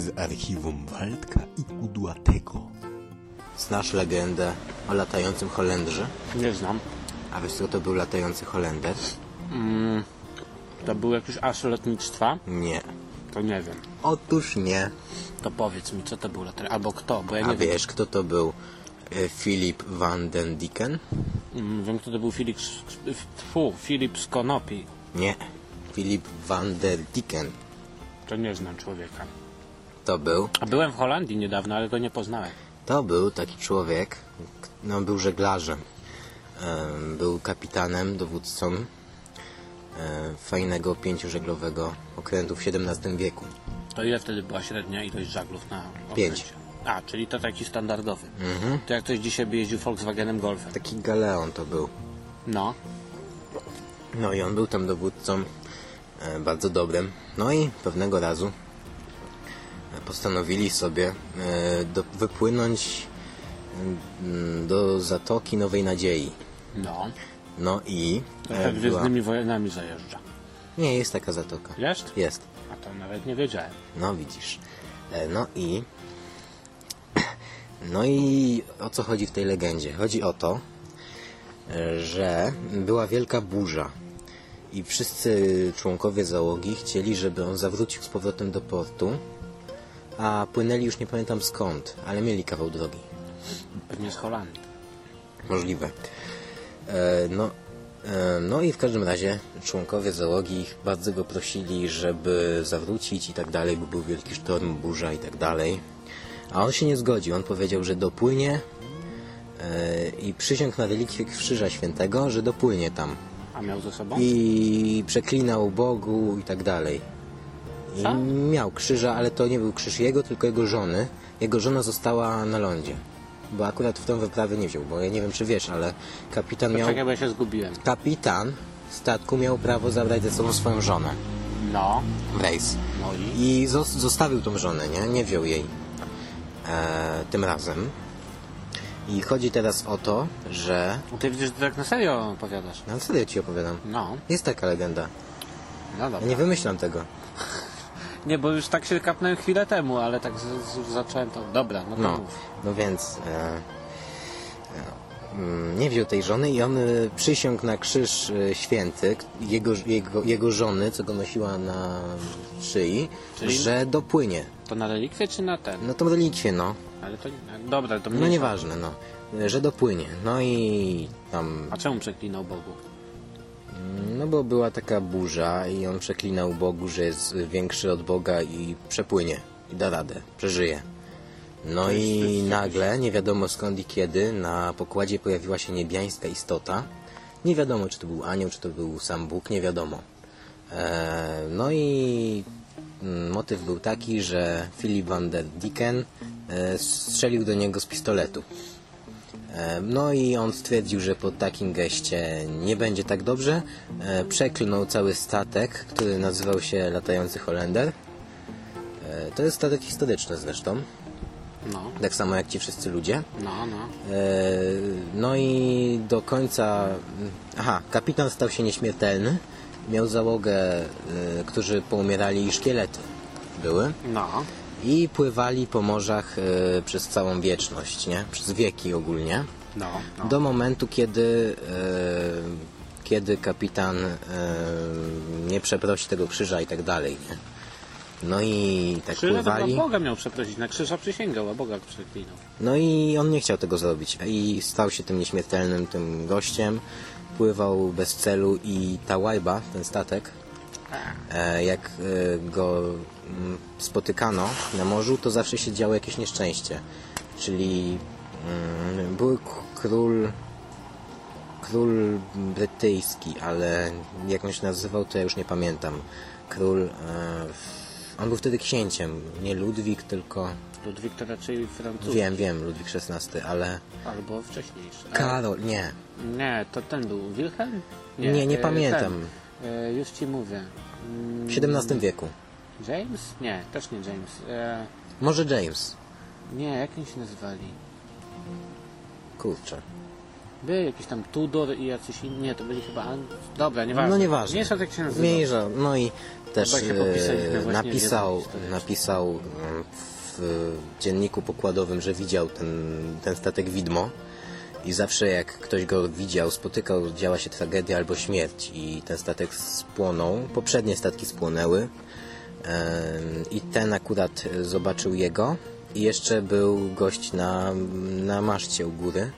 z archiwum Waldka i Kudłatego. Znasz legendę o latającym Holendrze? Nie znam. A wiesz co to był latający Holender? To był jakiś as lotnictwa? Nie. To nie wiem. Otóż nie. To powiedz mi, co to był latar... Albo kto, bo ja A nie wiem. wiesz kto to był? E, Philip van den Dicken? Mm, Wiem, kto to był Filip... Fu, Filip z Konopi. Nie. Philip van der Dicken. To nie znam człowieka. To był A byłem w Holandii niedawno, ale go nie poznałem. To był taki człowiek, no był żeglarzem, Em, był kapitanem, dowódcą em, fajnego pięciożeglowego okrętu w XVII wieku. To ile wtedy była średnia ilość żaglów na Pięć. okręcie? A, czyli to taki standardowy. To jak ktoś dzisiaj by jeździł Volkswagenem Golfem. Taki galeon to był. No, No i on był tam dowódcą e, bardzo dobrym. No i pewnego razu e, postanowili sobie e, do, wypłynąć mm, do Zatoki Nowej Nadziei. no. No i e, była... gwiezdnymi wojenami zajeżdża. Nie, jest taka zatoka. Jest? Jest. A to nawet nie wiedziałem. No widzisz. E, No i. No i o co chodzi w tej legendzie? Chodzi o to, że była wielka burza i wszyscy członkowie załogi chcieli, żeby on zawrócił z powrotem do portu, a płynęli już nie pamiętam skąd, ale mieli kawał drogi. Pewnie z Holandii. Możliwe. E, no, e, no i w każdym razie członkowie załogi bardzo go prosili, żeby zawrócić i tak dalej, bo był wielki sztorm, burza i tak dalej. A on się nie zgodził. On powiedział, że dopłynie e, i przysiągł na relikwie Krzyża Świętego, że dopłynie tam. A miał ze sobą? I przeklinał Bogu i tak dalej. Co? miał krzyża, ale to nie był krzyż jego, tylko jego żony. Jego żona została na lądzie. Bo akurat w tą wyprawę nie wziął, bo ja nie wiem czy wiesz, ale kapitan miał... Czekaj, bo ja się zgubiłem. Kapitan statku miał prawo zabrać ze sobą swoją żonę No, rejs. no i? I zos- zostawił tą żonę, nie? Nie wziął jej e, tym razem. I chodzi teraz o to, że... Ty widzisz, że ty tak na serio opowiadasz. No serio ci opowiadam. No, Jest taka legenda. no Ja dobra. nie wymyślam tego. Nie, bo już tak się kapnąłem chwilę temu, ale tak z, z, zacząłem to... Dobra, no to No, mów. no więc e, e, mm, nie wziął tej żony i on e, przysiągł na krzyż e, święty k- jego, jego, jego żony, co go nosiła na szyi, Czyli- że dopłynie. To na relikwie czy na ten? No tą relikwię, no. Ale to... nie- Dobra, to No mniejsza. nieważne, no. E, Że dopłynie. No i tam, A czemu przeklinał Bogu? No bo była taka burza i on przeklinał Bogu, że jest większy od Boga i przepłynie. I da radę, przeżyje. No i nagle, nie wiadomo skąd i kiedy, na pokładzie pojawiła się niebiańska istota. Nie wiadomo, czy to był anioł, czy to był sam Bóg, nie wiadomo. E, no i mm, motyw był taki, że Philip van der Dicken e, strzelił do niego z pistoletu. No i on stwierdził, że po takim geście nie będzie tak dobrze. E, Przeklnął cały statek, który nazywał się Latający Holender. E, To jest statek historyczny zresztą, No, tak samo jak ci wszyscy ludzie. no, no. E, No i do końca... Aha, kapitan stał się nieśmiertelny. Miał załogę, którzy poumierali i szkielety były. No, I pływali po morzach e, przez całą wieczność, nie? Przez wieki ogólnie. no, no. Do momentu, kiedy, e, kiedy kapitan e, nie przeprosi tego krzyża i tak dalej, nie? No i tak Krzyża pływali. Boga miał przeprosić, na krzyża przysięgał, a Boga przeklinał. No i on nie chciał tego zrobić. I stał się tym nieśmiertelnym tym gościem. Pływał bez celu i ta łajba, ten statek, jak go spotykano na morzu, to zawsze się działo jakieś nieszczęście. Czyli mm, był król król brytyjski, ale jak on się nazywał, to ja już nie pamiętam. Król. E, on był wtedy księciem, nie Ludwik, tylko. Ludwik to raczej Francuz. Wiem, wiem, Ludwik XVI, ale. Albo wcześniejszy. Karol, nie. Nie, to ten był Wilhelm? Nie, nie e, pamiętam. Ten, e, już ci mówię. Mm, W XVII wieku. James? Nie, też nie James. E, Może James. nie, jak oni się nazywali? Kurczę. Był jakiś tam Tudor i jacyś inni, nie, to byli chyba... Dobra, nieważne. No nieważne. Nie jak się nazywa. Mniejsza. No i też popisaliśmy e, napisał, napisał mm, w dzienniku pokładowym, że widział ten, ten statek widmo i zawsze jak ktoś go widział, spotykał, działa się tragedia albo śmierć i ten statek spłonął. Poprzednie statki spłonęły i ten akurat zobaczył jego i jeszcze był gość na, na maszcie u góry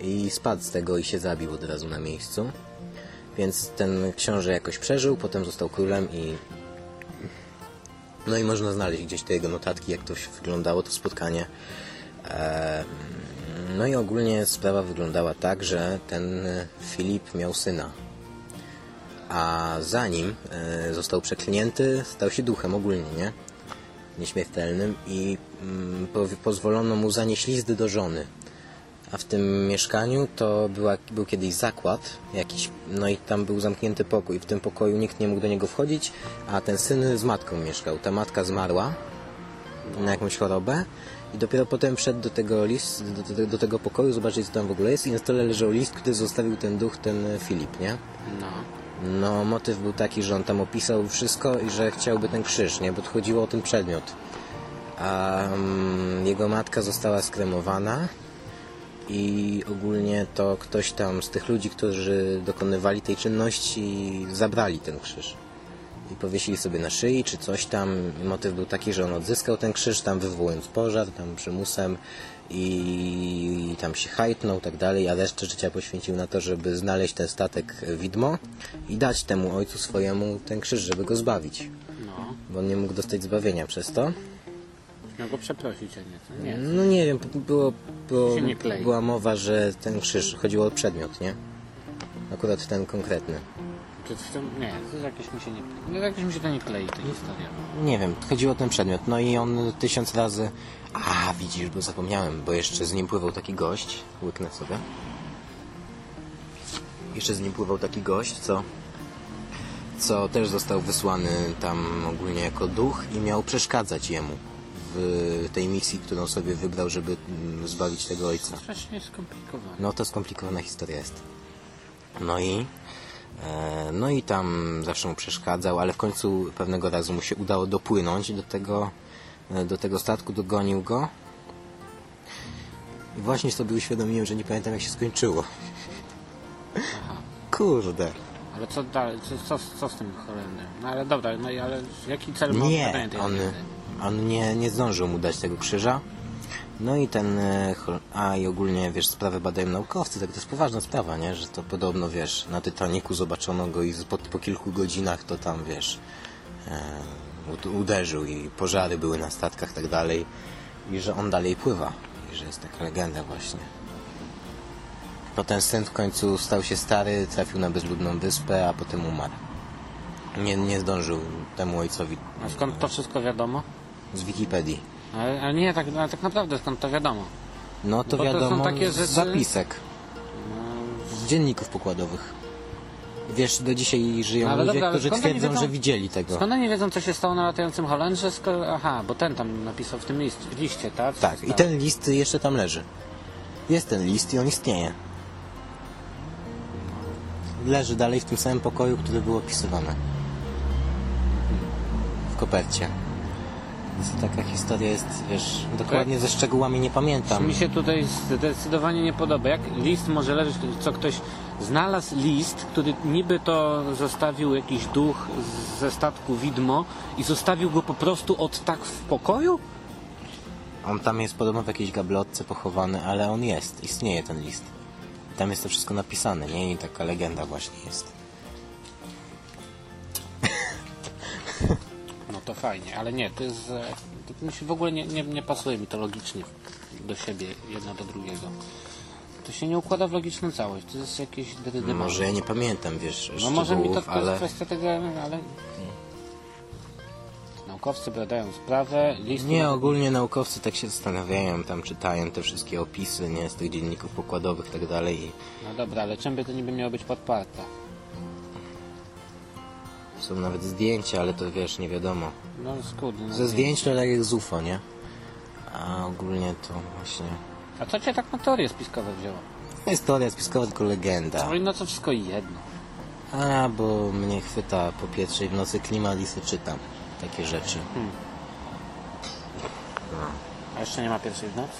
i spadł z tego i się zabił od razu na miejscu. Więc ten książę jakoś przeżył, potem został królem i... No i można znaleźć gdzieś te jego notatki, jak to wyglądało, to spotkanie. No i ogólnie sprawa wyglądała tak, że ten Filip miał syna. A zanim e, został przeklinięty, stał się duchem ogólnie, nie? Nieśmiertelnym i mm, po, pozwolono mu zanieść list do żony. A w tym mieszkaniu to była, był kiedyś zakład jakiś, no i tam był zamknięty pokój. W tym pokoju nikt nie mógł do niego wchodzić, a ten syn z matką mieszkał. Ta matka zmarła na jakąś chorobę i dopiero potem wszedł do tego list, do, do, do tego pokoju, zobaczyć co tam w ogóle jest i na stole leżał list, który zostawił ten duch, ten Filip, nie? No. No, motyw był taki, że on tam opisał wszystko i że chciałby ten krzyż, nie? Bo chodziło o ten przedmiot. A mm, jego matka została skremowana i ogólnie to ktoś tam z tych ludzi, którzy dokonywali tej czynności, zabrali ten krzyż. I powiesili sobie na szyi, czy coś tam. Motyw był taki, że on odzyskał ten krzyż, tam wywołując pożar, tam przymusem i tam się hajtnął, tak dalej, a resztę życia poświęcił na to, żeby znaleźć ten statek widmo i dać temu ojcu swojemu ten krzyż, żeby go zbawić. No. Bo on nie mógł dostać zbawienia przez to. Miał go przeprosić, a nie. to Nie. No nie wiem, było, było, nie była mowa, że ten krzyż chodziło o przedmiot, nie? Akurat ten konkretny. Przed chwilą, nie, to jakieś mi się nie... No jakoś mi się to nie klei, ta historia. Nie wiem, chodziło o ten przedmiot. No i on tysiąc razy... A, widzisz, bo zapomniałem, bo jeszcze z nim pływał taki gość. Łyknę sobie. Jeszcze z nim pływał taki gość, co... Co też został wysłany tam ogólnie jako duch i miał przeszkadzać jemu w tej misji, którą sobie wybrał, żeby mm, zbawić tego ojca. Strasznie skomplikowane. No to skomplikowana historia jest. No i no i tam zawsze mu przeszkadzał, ale w końcu pewnego razu mu się udało dopłynąć do tego e, do tego statku, dogonił go. I właśnie sobie uświadomiłem, że nie pamiętam jak się skończyło. Kurde. Ale co dalej, co, co, co z tym Holendrem? No ale dobra, no i ale jaki cel ma Nie, on, on nie, nie zdążył mu dać tego krzyża. No i ten, e, a i ogólnie, wiesz, sprawę badają naukowcy, tak to jest poważna sprawa, nie, że to podobno, wiesz, na Titaniku zobaczono go i po, po kilku godzinach to tam, wiesz, e, ud- uderzył i pożary były na statkach, tak dalej i że on dalej pływa i że jest taka legenda właśnie. Potem syn w końcu stał się stary, trafił na bezludną wyspę, a potem umarł. Nie, nie zdążył temu ojcowi A skąd to wszystko wiadomo? z Wikipedii. Ale, ale nie, tak, ale tak naprawdę skąd to wiadomo? No to Bo to są wiadomo takie z rzeczy- zapisek, z dzienników pokładowych. Wiesz, do dzisiaj żyją Ale ludzie, dobra, ale którzy twierdzą, wiedzą- że widzieli tego. Skąd oni wiedzą, co się stało na latającym Holendrze? Skoro... Aha, bo ten tam napisał w tym list, liście, tak? Co Tak, się i ten list jeszcze tam leży. Jest ten list i on istnieje. Leży dalej w tym samym pokoju, który był opisywany. W kopercie. Więc taka historia jest, wiesz, dokładnie ze szczegółami nie pamiętam. Mi się tutaj zdecydowanie nie podoba. Jak list może leżeć, co ktoś znalazł list, który niby to zostawił jakiś duch ze statku widmo i zostawił go po prostu od tak w pokoju? On tam jest podobno w jakiejś gablotce pochowany, ale on jest, istnieje ten list. Tam jest to wszystko napisane, nie? I taka legenda właśnie jest. Fajnie, ale nie, to jest... e, To mi się w ogóle nie, nie, nie pasuje mi to logicznie do siebie, jedno do drugiego. To się nie układa w logiczną całość, to jest jakieś drydy Może ja nie pamiętam, wiesz, No może mi to ale... kwestia tego, ale... Naukowcy badają sprawę, list... Nie, ogólnie naukowcy tak się zastanawiają, tam czytają te wszystkie opisy, nie, z tych dzienników pokładowych i tak dalej. No dobra, ale czym by to niby miało być podparte? Są nawet zdjęcia, ale to wiesz, nie wiadomo. No skurde. No Ze nie. zdjęć to tak jak z UFO, nie? A ogólnie to właśnie... A co cię tak na teorie spiskowe wzięło? Historia spiskowa, tylko legenda. No to wszystko jedno. A, bo mnie chwyta po pierwszej w nocy klimat i czytam takie rzeczy. A jeszcze nie ma pierwszej w nocy?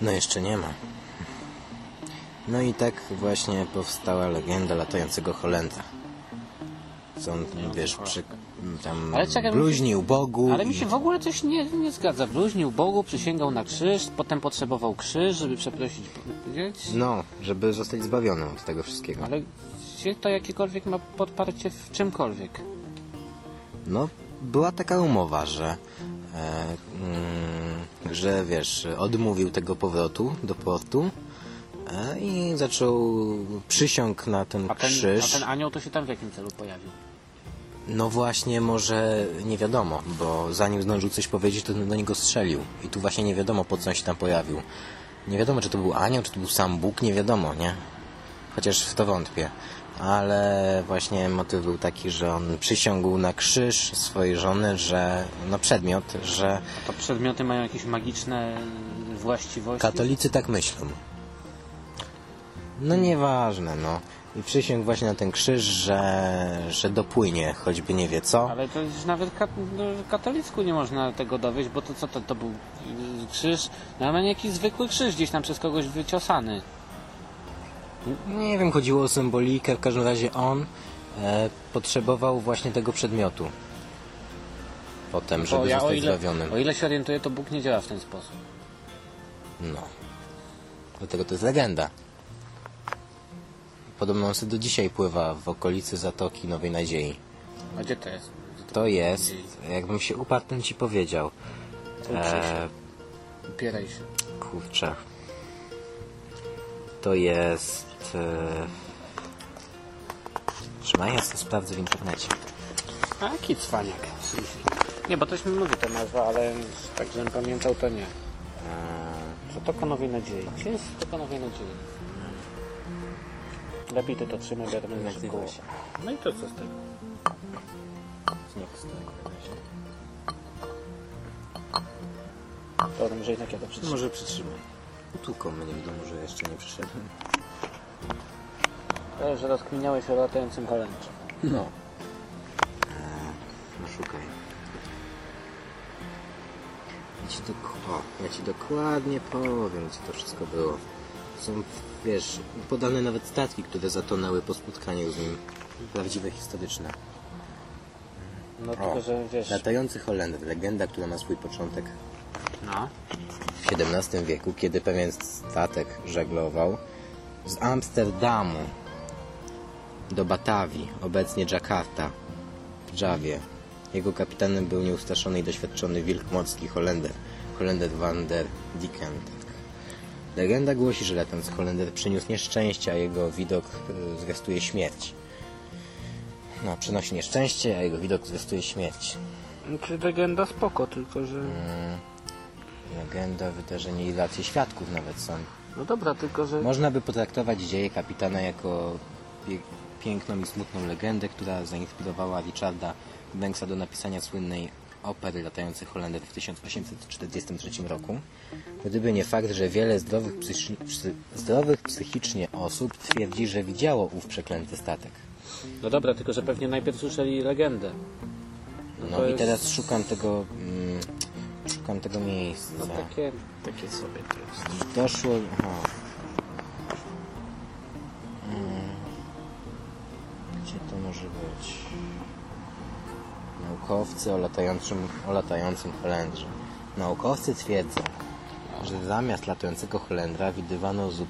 No jeszcze nie ma. No i tak właśnie powstała legenda latającego Holendra. Co on, wiesz, przy, tam Ale czekaj, bluźnił Bogu. Ale mi i- się w ogóle coś nie, nie zgadza. Bluźnił Bogu, przysięgał na krzyż, potem potrzebował krzyż, żeby przeprosić. No, żeby zostać zbawionym od tego wszystkiego. Ale gdzie to jakiekolwiek ma podparcie w czymkolwiek? No, była taka umowa, że, e, mm, że wiesz, odmówił tego powrotu do portu e, i zaczął przysiąg na ten A ten, krzyż. a ten anioł to się tam w jakim celu pojawił? No właśnie, może nie wiadomo, bo zanim zdążył coś powiedzieć, to do niego strzelił. I tu właśnie nie wiadomo, po co on się tam pojawił. Nie wiadomo, czy to był anioł, czy to był sam Bóg, nie wiadomo, nie? Chociaż w to wątpię. Ale właśnie motyw był taki, że on przysiągł na krzyż swojej żony, że, na przedmiot, że To przedmioty mają jakieś magiczne właściwości? katolicy tak myślą. No nieważne, no. I przysiągł właśnie na ten krzyż, że, że dopłynie, choćby nie wie co. Ale to już nawet kat no, w katolicku nie można tego dowieść, bo to co to, to był krzyż? Nawet jakiś zwykły krzyż gdzieś tam przez kogoś wyciosany. Nie wiem, chodziło o symbolikę, w każdym razie on e, potrzebował właśnie tego przedmiotu. Potem, żeby ja o zostać ile, zbawionym. o ile się orientuję, to Bóg nie działa w ten sposób. No. Dlatego to jest legenda. Podobno on sobie do dzisiaj pływa w okolicy Zatoki Nowej Nadziei. A gdzie to jest? Gdzie To jest, jakbym się uparł, to bym ci powiedział. E, Upieraj się. kurczę. To jest... E, Trzymaj, ja sobie sprawdzę w internecie. A jaki cwaniak. Nie, bo toś mi mówi to nazwa, ale tak, żebym pamiętał, to nie. Zatoka Nowej Nadziei. Gdzie jest Zatoka Nowej Nadziei? Lepiej ty to trzymaj, bo ja to będę Nazywa szybko. się. No i to co z tego? Nie tego na razie. Może jednak ja to przetrzymam. Może przytrzymaj. Tu komu nie wiadomo, że jeszcze nie przyszedłem. To, że rozkminiałeś o latającym Holendrze. No. No szukaj. Ja ci, ja ci dokładnie powiem, co to wszystko było. Są, wiesz, podane nawet statki, które zatonęły po spotkaniu z nim. Prawdziwe, historyczne. No O, tylko, że wiesz... latający Holender, legenda, która ma swój początek No. w XVII wieku, kiedy pewien statek żeglował z Amsterdamu do Batawii, obecnie Jakarta, w Jawie. Jego kapitanem był nieustraszony i doświadczony wilk morski Holender, Holender van der Dicken. Legenda głosi, że latający Holender przyniósł nieszczęście, a jego widok y, zwiastuje śmierć. No, przynosi nieszczęście, a jego widok zwiastuje śmierć. Czy legenda spoko, tylko że... Legenda, wydarzenie i racje świadków nawet są. No dobra, tylko że... Można by potraktować dzieje kapitana jako pie piękną i smutną legendę, która zainspirowała Richarda Banksa do napisania słynnej opery Latający Holender w 1843 roku. Gdyby nie fakt, że wiele zdrowych, psychi psy zdrowych psychicznie osób twierdzi, że widziało ów przeklęty statek. No dobra, tylko że pewnie najpierw słyszeli legendę. No To i jest- teraz szukam tego... Mm, szukam tego miejsca. No takie, takie sobie to jest. Doszło... Aha. Mm. Gdzie to może być? Naukowcy o latającym, o latającym Holendrze. Naukowcy twierdzą, że zamiast latającego Holendra widywano zu,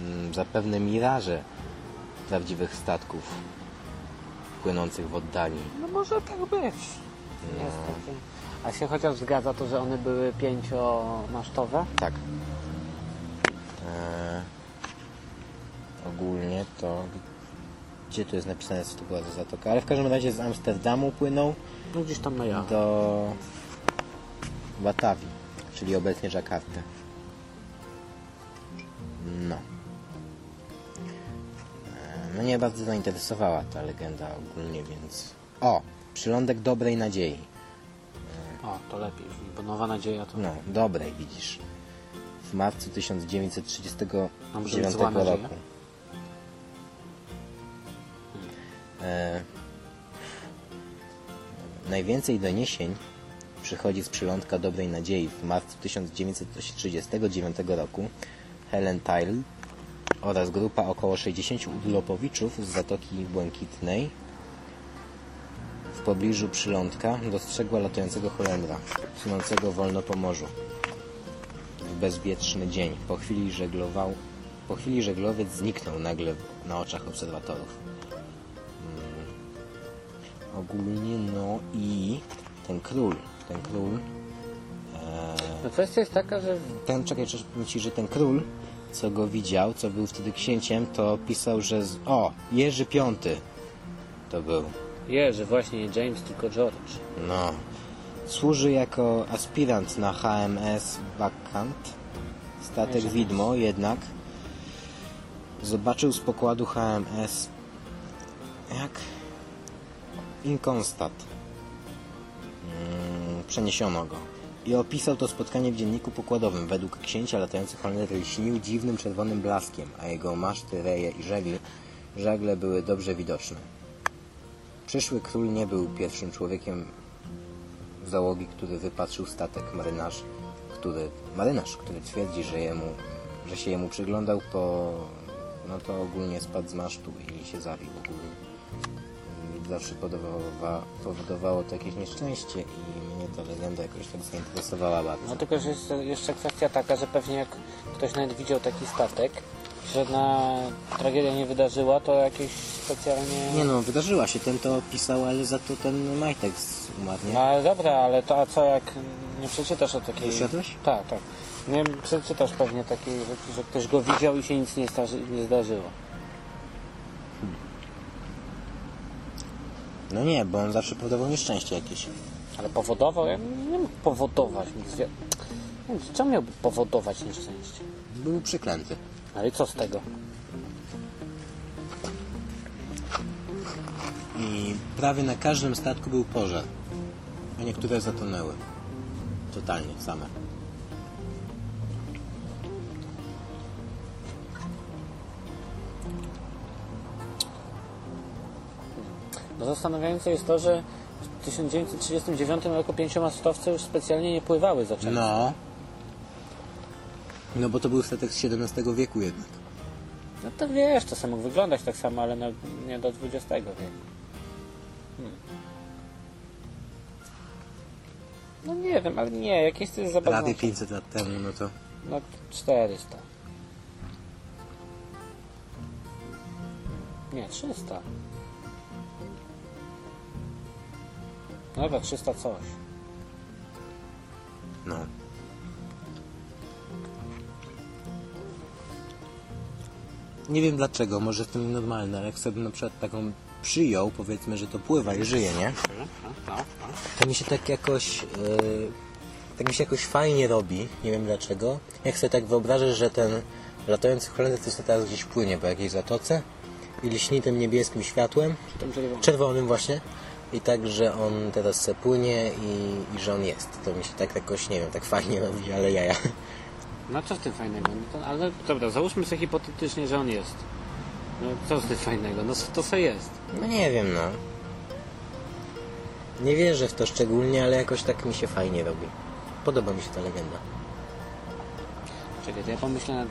mm, zapewne miraże prawdziwych statków płynących w oddali. No może tak być. Niestety. A się chociaż zgadza to, że one były pięciomasztowe? Tak. Eee, ogólnie to... Gdzie tu jest napisane, co to była za zatoka? Ale w każdym razie z Amsterdamu płynął No gdzieś tam na ja. do Batawii, czyli obecnie Jakarty. No. Mnie bardzo zainteresowała ta legenda ogólnie, więc... O! Przylądek Dobrej Nadziei. O, to lepiej, bo Nowa Nadzieja to... No, dobrej widzisz. w marcu A 1939 może być zła nadzieja? roku. Najwięcej doniesień przychodzi z przylądka Dobrej Nadziei w marcu 1939 roku. Helen Tyle oraz grupa około 60 urlopowiczów z Zatoki Błękitnej w pobliżu przylądka dostrzegła latającego Holendra, sunącego wolno po morzu w bezwietrzny dzień. Po chwili, żeglował, po chwili żeglowiec zniknął nagle na oczach obserwatorów. Ogólnie, no i ten król, ten król, No kwestia jest taka, że ten, czekaj, ci, że ten król, co go widział, co był wtedy księciem, to pisał, że z, o, Jerzy Piąty to był. je, że właśnie nie James, tylko George. No. Służy jako aspirant na HMS Vacant. Statek Jerzy Widmo jednak zobaczył z pokładu HMS jak Inconstat. Mm, przeniesiono go. I opisał to spotkanie w dzienniku pokładowym. Według księcia latający Holender lśnił dziwnym czerwonym blaskiem, a jego maszty, reje i żegli, żagle były dobrze widoczne. Przyszły król nie był pierwszym człowiekiem załogi, który wypatrzył statek marynarz, który, marynarz, który twierdzi, że, jemu, że się jemu przyglądał po, no to ogólnie spadł z masztu i się zawił ogólnie. Zawsze powodowało, powodowało to jakieś nieszczęście i mnie ta legenda jakoś tak zainteresowała bardzo. No tylko, że jest jeszcze kwestia taka, że pewnie jak ktoś nawet widział taki statek, żadna tragedia nie wydarzyła, to jakieś specjalnie... Nie no, wydarzyła się, ten to opisał, ale za to ten Majtek umarł, nie? No ale dobra, ale to a co jak nie przeczytasz o takiej... Wyszedłeś? Tak, tak. Nie przeczytasz pewnie takiej rzeczy, że ktoś go widział i się nic nie, starzy, nie zdarzyło. No nie, bo on zawsze powodował nieszczęście jakieś. Ale powodował? Ja nie mógł powodować nic. Co miałby powodować nieszczęście? Był przyklęty. Ale i co z tego? I prawie na każdym statku był pożar. A niektóre zatonęły. Totalnie, same. No zastanawiające jest to, że w 1939 roku pięciomastowce już specjalnie nie pływały za często. No. No bo to był statek z XVII wieku jednak. No to wiesz, to samo mógł wyglądać tak samo, ale no, nie do XX wieku. Hmm. No nie wiem, ale nie, jakieś to jest zabawne. Prawie 500 lat temu, no to... No 400. Nie, 300. dobra, 300 coś. No. Nie wiem dlaczego, może tym normalne, ale jak sobie na przykład taką przyjął, powiedzmy, że to pływa i żyje, nie? To mi się tak jakoś... Yy, tak mi się jakoś fajnie robi, nie wiem dlaczego. Jak sobie tak wyobrażę, że ten latający Holender to sobie teraz gdzieś płynie po jakiejś zatoce i lśni tym niebieskim światłem, czerwonym właśnie. I tak, że on teraz se płynie i, i że on jest. To mi się tak jakoś, nie wiem, tak fajnie robi, ale jaja. No co w tym fajnego? No to, ale dobra, załóżmy sobie hipotetycznie, że on jest. No co z tym fajnego? No to co jest? No nie wiem, no. Nie wierzę w to szczególnie, ale jakoś tak mi się fajnie robi. Podoba mi się ta legenda. Czekaj, to ja pomyślę nad...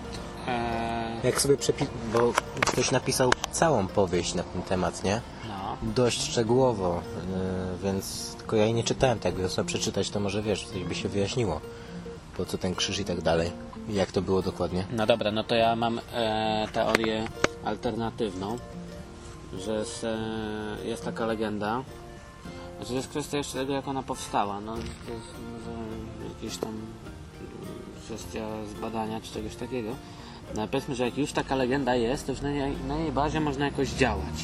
E, Jak sobie przepi... bo ktoś napisał całą powieść na ten temat, nie? no. Dość szczegółowo, yy, więc tylko ja jej nie czytałem, tak jakby sobie przeczytać, to może wiesz, coś by się wyjaśniło. Po co ten krzyż i tak dalej. Jak to było dokładnie. No dobra, no to ja mam e, teorię alternatywną, że se, jest taka legenda. Znaczy to jest kwestia jeszcze tego, jak ona powstała. No, to jest może jakieś tam mm, kwestia zbadania czy czegoś takiego. No, ale powiedzmy, że jak już taka legenda jest, to już na jej, na jej bazie można jakoś działać.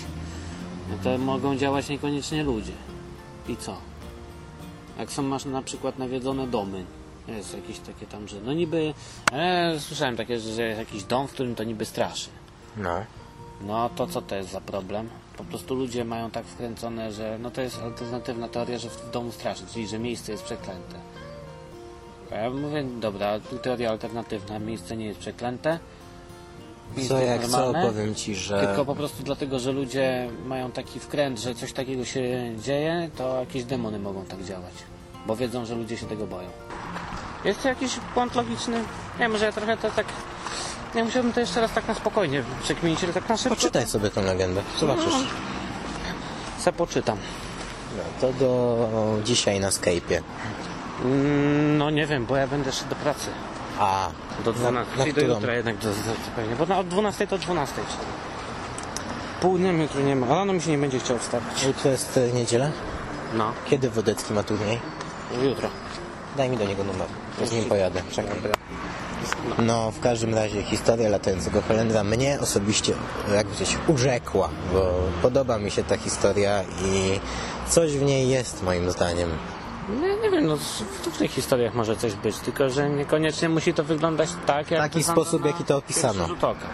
No to mogą działać niekoniecznie ludzie. I co? Jak są masz na przykład nawiedzone domy, jest jakieś takie tam, że no niby, e, słyszałem takie, że jest jakiś dom, w którym to niby straszy. No. No to co to jest za problem? Po prostu ludzie mają tak wkręcone, że no to jest alternatywna teoria, że w domu straszy, czyli że miejsce jest przeklęte. A ja mówię, dobra, teoria alternatywna, miejsce nie jest przeklęte. Co jak co, normalne, powiem ci, że... Tylko po prostu dlatego, że ludzie mają taki wkręt, że coś takiego się dzieje, to jakieś demony mogą tak działać. Bo wiedzą, że ludzie się tego boją. Jest to jakiś błąd logiczny? Nie, może ja trochę to tak... Nie musiałbym to jeszcze raz tak na spokojnie przekminić, ale tak na szybko. Poczytaj sobie tą legendę, zobaczysz. Se poczytam. No, to do dzisiaj na Skype'ie. Mm, No nie wiem, bo ja będę szedł do pracy. A, Do na, 12. na I do którą? jutra jednak do, do, pewnie. Bo na, od 12 do 12. Pół dnia jutro nie ma, rano mi się nie będzie chciał wstawać. Jutro jest e, niedziela? No, Kiedy Wodecki ma turniej? jutro. Daj mi do niego numer, z nim pojadę. Czekaj. Dobra. No, w każdym razie historia latającego kalendra mnie osobiście, jakby coś urzekła, bo podoba mi się ta historia i coś w niej jest moim zdaniem. Nie, nie wiem, no w różnych historiach może coś być, tylko że niekoniecznie musi to wyglądać tak, jak Taki wygląda sposób, jaki to opisano. rzut oka.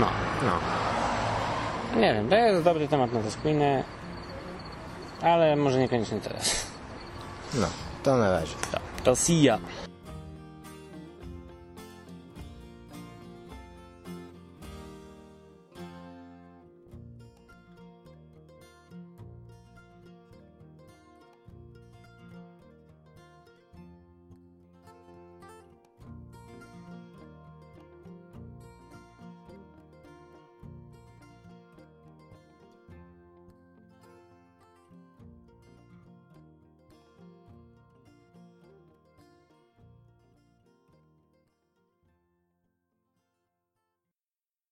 No, no. Nie wiem, to jest dobry temat na rozkminę, ale może niekoniecznie teraz. No, to na razie. To see ya.